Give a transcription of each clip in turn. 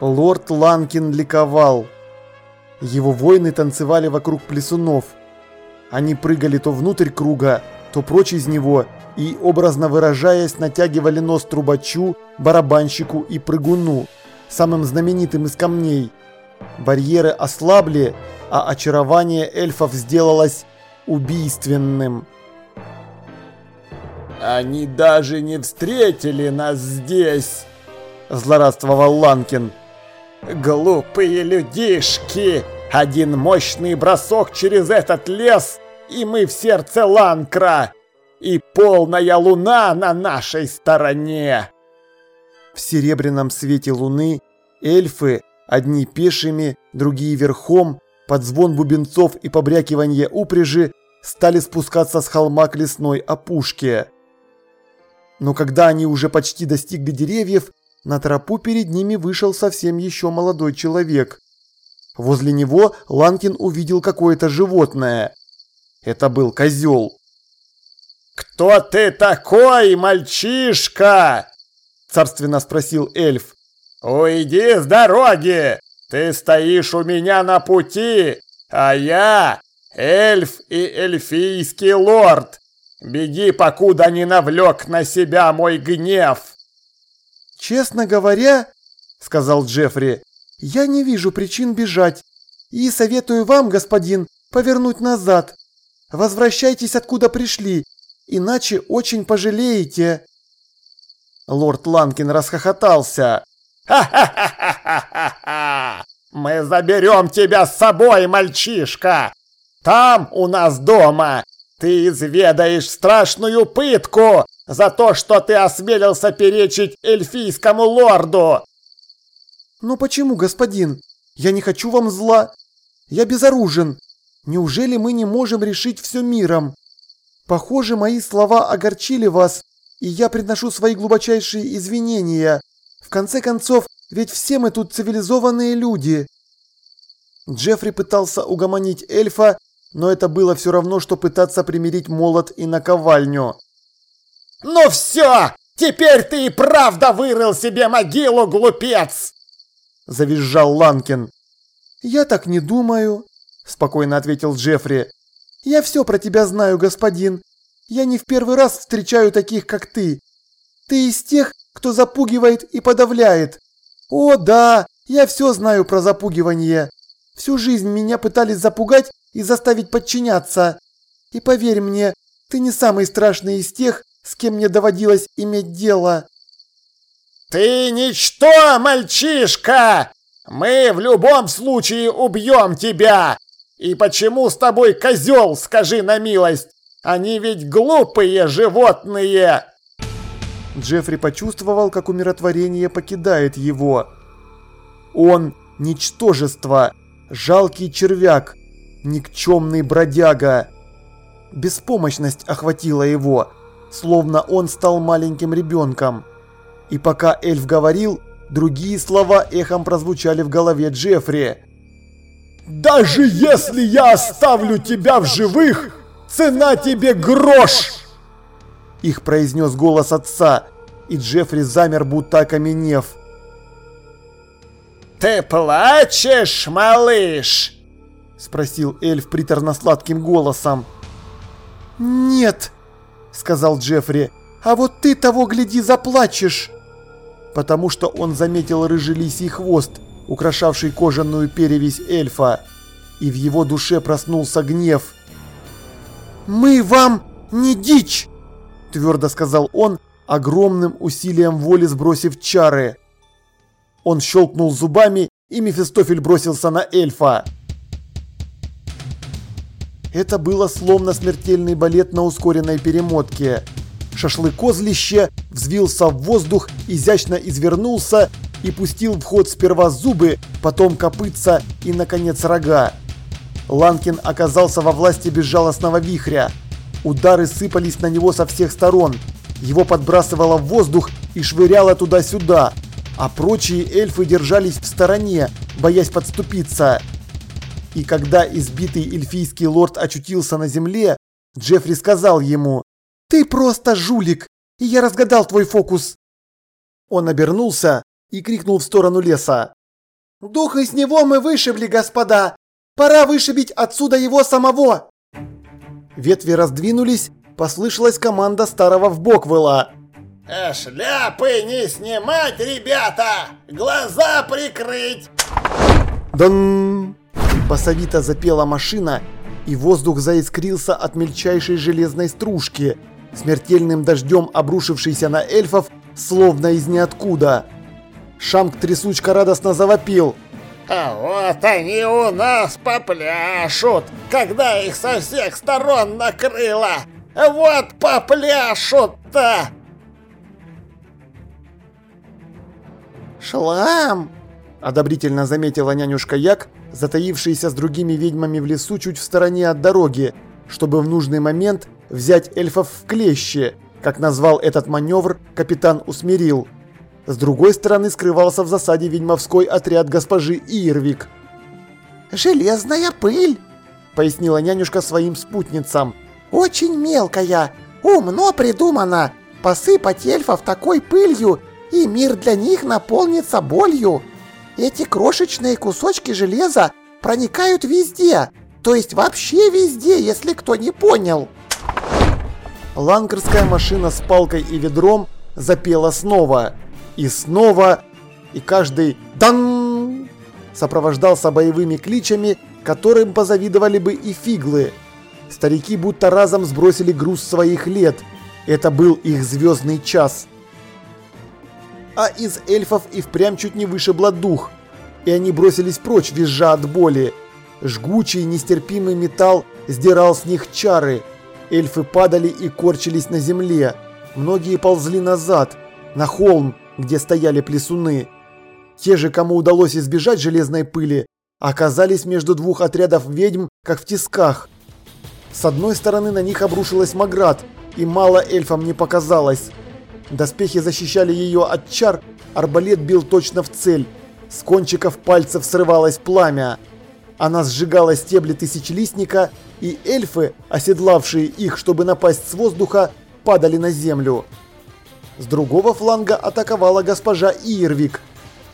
Лорд Ланкин ликовал. Его воины танцевали вокруг плесунов. Они прыгали то внутрь круга, то прочь из него и, образно выражаясь, натягивали нос трубачу, барабанщику и прыгуну, самым знаменитым из камней. Барьеры ослабли, а очарование эльфов сделалось убийственным. «Они даже не встретили нас здесь!» – злорадствовал Ланкин. «Глупые людишки! Один мощный бросок через этот лес, и мы в сердце Ланкра! И полная луна на нашей стороне!» В серебряном свете луны эльфы, одни пешими, другие верхом, под звон бубенцов и побрякивание упряжи, стали спускаться с холма к лесной опушке. Но когда они уже почти достигли деревьев, на тропу перед ними вышел совсем еще молодой человек. Возле него Ланкин увидел какое-то животное. Это был козел. «Кто ты такой, мальчишка?» – царственно спросил эльф. «Уйди с дороги! Ты стоишь у меня на пути, а я эльф и эльфийский лорд. Беги, покуда не навлек на себя мой гнев!» «Честно говоря, — сказал Джеффри, — я не вижу причин бежать и советую вам, господин, повернуть назад. Возвращайтесь, откуда пришли, иначе очень пожалеете». Лорд Ланкин расхохотался. «Ха-ха-ха-ха-ха! Мы заберем тебя с собой, мальчишка! Там у нас дома ты изведаешь страшную пытку за то, что ты осмелился перечить эльфийскому лорду!» «Но почему, господин? Я не хочу вам зла. Я безоружен. Неужели мы не можем решить все миром? Похоже, мои слова огорчили вас, и я приношу свои глубочайшие извинения. В конце концов, ведь все мы тут цивилизованные люди». Джеффри пытался угомонить эльфа, но это было все равно, что пытаться примирить молот и наковальню. «Ну все! Теперь ты и правда вырыл себе могилу, глупец!» Завизжал Ланкин. «Я так не думаю», – спокойно ответил Джеффри. «Я все про тебя знаю, господин. Я не в первый раз встречаю таких, как ты. Ты из тех, кто запугивает и подавляет. О, да, я все знаю про запугивание. Всю жизнь меня пытались запугать и заставить подчиняться. И поверь мне, ты не самый страшный из тех, с кем мне доводилось иметь дело. Ты ничто, мальчишка! Мы в любом случае убьем тебя! И почему с тобой козел, скажи на милость? Они ведь глупые животные!» Джеффри почувствовал, как умиротворение покидает его. Он – ничтожество, жалкий червяк, никчемный бродяга. Беспомощность охватила его, словно он стал маленьким ребенком. И пока эльф говорил, другие слова эхом прозвучали в голове Джеффри. «Даже если я оставлю тебя в живых, цена тебе грош!» Их произнес голос отца, и Джеффри замер, будто окаменев. «Ты плачешь, малыш?» Спросил эльф приторно-сладким голосом. «Нет», — сказал Джеффри, — «а вот ты того, гляди, заплачешь!» Потому что он заметил рыжий лисий хвост, украшавший кожаную перевязь эльфа, и в его душе проснулся гнев. «Мы вам не дичь!» – твердо сказал он, огромным усилием воли сбросив чары. Он щелкнул зубами, и Мефистофель бросился на эльфа. Это было словно смертельный балет на ускоренной перемотке. Шашлык-козлище взвился в воздух, изящно извернулся и пустил в ход сперва зубы, потом копытца и, наконец, рога. Ланкин оказался во власти безжалостного вихря. Удары сыпались на него со всех сторон. Его подбрасывало в воздух и швыряло туда-сюда, а прочие эльфы держались в стороне, боясь подступиться. И когда избитый эльфийский лорд очутился на земле, Джеффри сказал ему «Ты просто жулик, и я разгадал твой фокус!» Он обернулся и крикнул в сторону леса «Дух из него мы вышибли, господа! Пора вышибить отсюда его самого!» Ветви раздвинулись, послышалась команда старого Вбоквелла. «Э, «Шляпы не снимать, ребята! Глаза прикрыть!» «Дан!» Басовито запела машина, и воздух заискрился от мельчайшей железной стружки, смертельным дождем обрушившейся на эльфов, словно из ниоткуда. Шамк-трясучка радостно завопил. «А вот они у нас попляшут, когда их со всех сторон накрыло! Вот попляшут-то!» «Шлам!» – одобрительно заметила нянюшка Як, затаившаяся с другими ведьмами в лесу чуть в стороне от дороги, чтобы в нужный момент взять эльфов в клещи, как назвал этот маневр капитан Усмирил. С другой стороны скрывался в засаде ведьмовской отряд госпожи Ирвик. «Железная пыль!» – пояснила нянюшка своим спутницам. «Очень мелкая, умно придумано. Посыпать эльфов такой пылью, и мир для них наполнится болью. Эти крошечные кусочки железа проникают везде, то есть вообще везде, если кто не понял». Ланкерская машина с палкой и ведром запела снова – и снова, и каждый «дан» сопровождался боевыми кличами, которым позавидовали бы и фиглы. Старики будто разом сбросили груз своих лет. Это был их звездный час. А из эльфов и впрямь чуть не вышибло дух. И они бросились прочь, визжа от боли. Жгучий, нестерпимый металл сдирал с них чары. Эльфы падали и корчились на земле. Многие ползли назад, на холм, где стояли плесуны. Те же, кому удалось избежать железной пыли, оказались между двух отрядов ведьм, как в тисках. С одной стороны на них обрушилась Маград, и мало эльфам не показалось. Доспехи защищали ее от чар, арбалет бил точно в цель. С кончиков пальцев срывалось пламя. Она сжигала стебли тысячелистника, и эльфы, оседлавшие их, чтобы напасть с воздуха, падали на землю. С другого фланга атаковала госпожа Ирвик,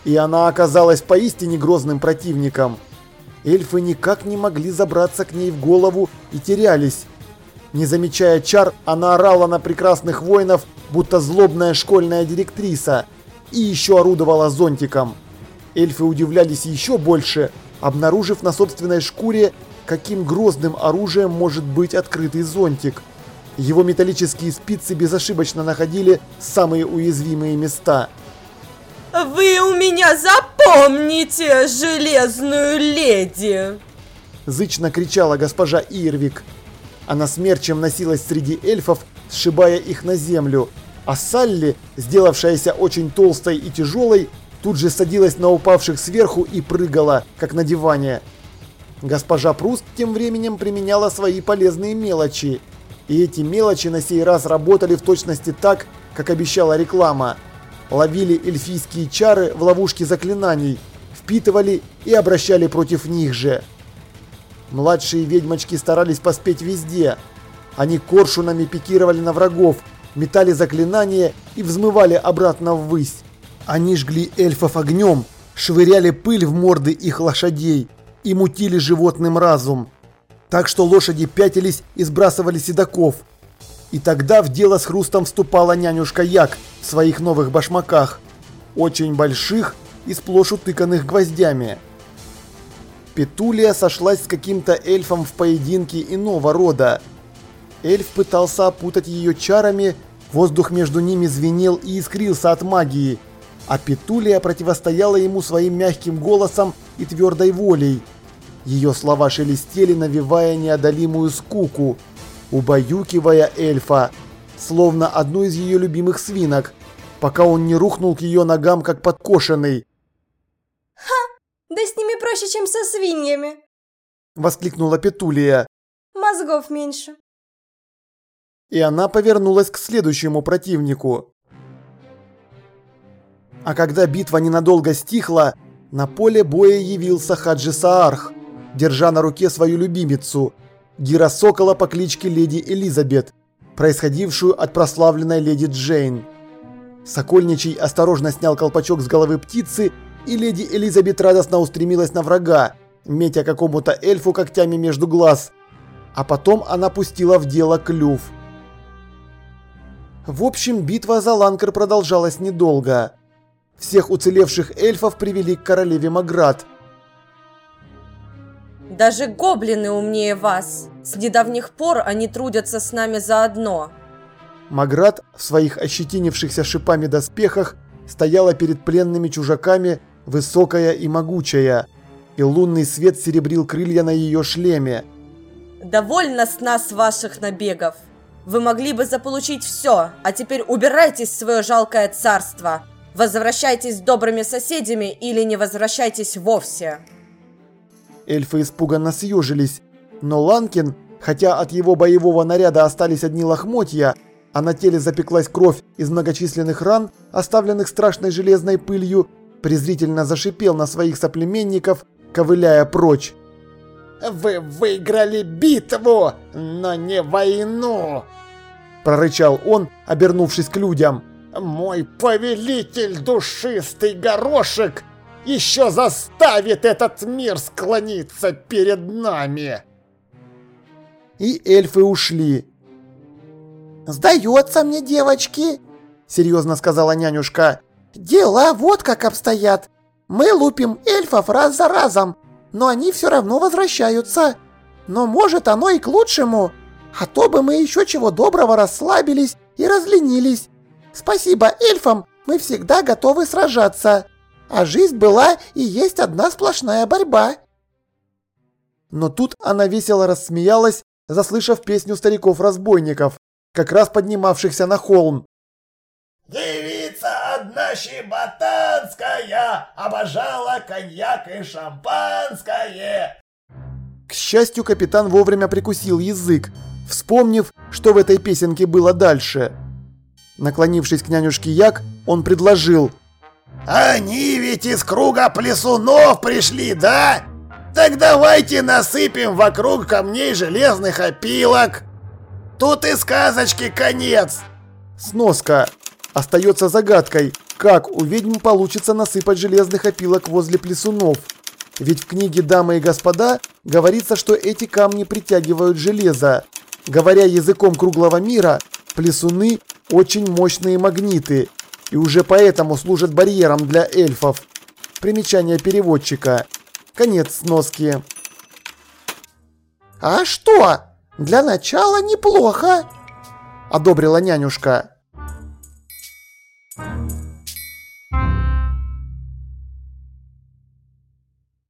и она оказалась поистине грозным противником. Эльфы никак не могли забраться к ней в голову и терялись. Не замечая чар, она орала на прекрасных воинов, будто злобная школьная директриса, и еще орудовала зонтиком. Эльфы удивлялись еще больше, обнаружив на собственной шкуре, каким грозным оружием может быть открытый зонтик. Его металлические спицы безошибочно находили самые уязвимые места. «Вы у меня запомните, железную леди!» Зычно кричала госпожа Ирвик. Она смерчем носилась среди эльфов, сшибая их на землю, а Салли, сделавшаяся очень толстой и тяжелой, тут же садилась на упавших сверху и прыгала, как на диване. Госпожа Пруст тем временем применяла свои полезные мелочи – и эти мелочи на сей раз работали в точности так, как обещала реклама. Ловили эльфийские чары в ловушке заклинаний, впитывали и обращали против них же. Младшие ведьмочки старались поспеть везде. Они коршунами пикировали на врагов, метали заклинания и взмывали обратно ввысь. Они жгли эльфов огнем, швыряли пыль в морды их лошадей и мутили животным разум так что лошади пятились и сбрасывали седаков. И тогда в дело с хрустом вступала нянюшка Як в своих новых башмаках, очень больших и сплошь утыканных гвоздями. Петулия сошлась с каким-то эльфом в поединке иного рода. Эльф пытался опутать ее чарами, воздух между ними звенел и искрился от магии, а Петулия противостояла ему своим мягким голосом и твердой волей – ее слова шелестели, навевая неодолимую скуку, убаюкивая эльфа, словно одну из ее любимых свинок, пока он не рухнул к ее ногам, как подкошенный. «Ха! Да с ними проще, чем со свиньями!» Воскликнула Петулия. «Мозгов меньше!» И она повернулась к следующему противнику. А когда битва ненадолго стихла, на поле боя явился Хаджи Саарх держа на руке свою любимицу, Гира Сокола по кличке Леди Элизабет, происходившую от прославленной леди Джейн. Сокольничий осторожно снял колпачок с головы птицы и леди Элизабет радостно устремилась на врага, метя какому-то эльфу когтями между глаз. А потом она пустила в дело клюв. В общем, битва за Ланкер продолжалась недолго. Всех уцелевших эльфов привели к королеве Маград. Даже гоблины умнее вас. С недавних пор они трудятся с нами заодно. Маград в своих ощетинившихся шипами доспехах стояла перед пленными чужаками, высокая и могучая, и лунный свет серебрил крылья на ее шлеме. «Довольно с нас ваших набегов. Вы могли бы заполучить все, а теперь убирайтесь в свое жалкое царство. Возвращайтесь с добрыми соседями или не возвращайтесь вовсе». Эльфы испуганно съежились, но Ланкин, хотя от его боевого наряда остались одни лохмотья, а на теле запеклась кровь из многочисленных ран, оставленных страшной железной пылью, презрительно зашипел на своих соплеменников, ковыляя прочь. «Вы выиграли битву, но не войну!» Прорычал он, обернувшись к людям. «Мой повелитель душистый горошек еще заставит этот мир склониться перед нами!» И эльфы ушли. «Сдается мне, девочки!» – серьезно сказала нянюшка. «Дела вот как обстоят. Мы лупим эльфов раз за разом, но они все равно возвращаются. Но может оно и к лучшему, а то бы мы еще чего доброго расслабились и разленились. Спасибо эльфам, мы всегда готовы сражаться. А жизнь была и есть одна сплошная борьба». Но тут она весело рассмеялась, заслышав песню стариков-разбойников, как раз поднимавшихся на холм. Девица одна щеботанская обожала коньяк и шампанское. К счастью, капитан вовремя прикусил язык, вспомнив, что в этой песенке было дальше. Наклонившись к нянюшке Як, он предложил. «Они ведь из круга плесунов пришли, да? Так давайте насыпем вокруг камней железных опилок. Тут и сказочки конец!» Сноска. Остается загадкой, как у ведьм получится насыпать железных опилок возле плесунов. Ведь в книге «Дамы и господа» говорится, что эти камни притягивают железо. Говоря языком круглого мира, плесуны – очень мощные магниты, и уже поэтому служат барьером для эльфов. Примечание переводчика. Конец сноски. «А что? Для начала неплохо!» – одобрила нянюшка.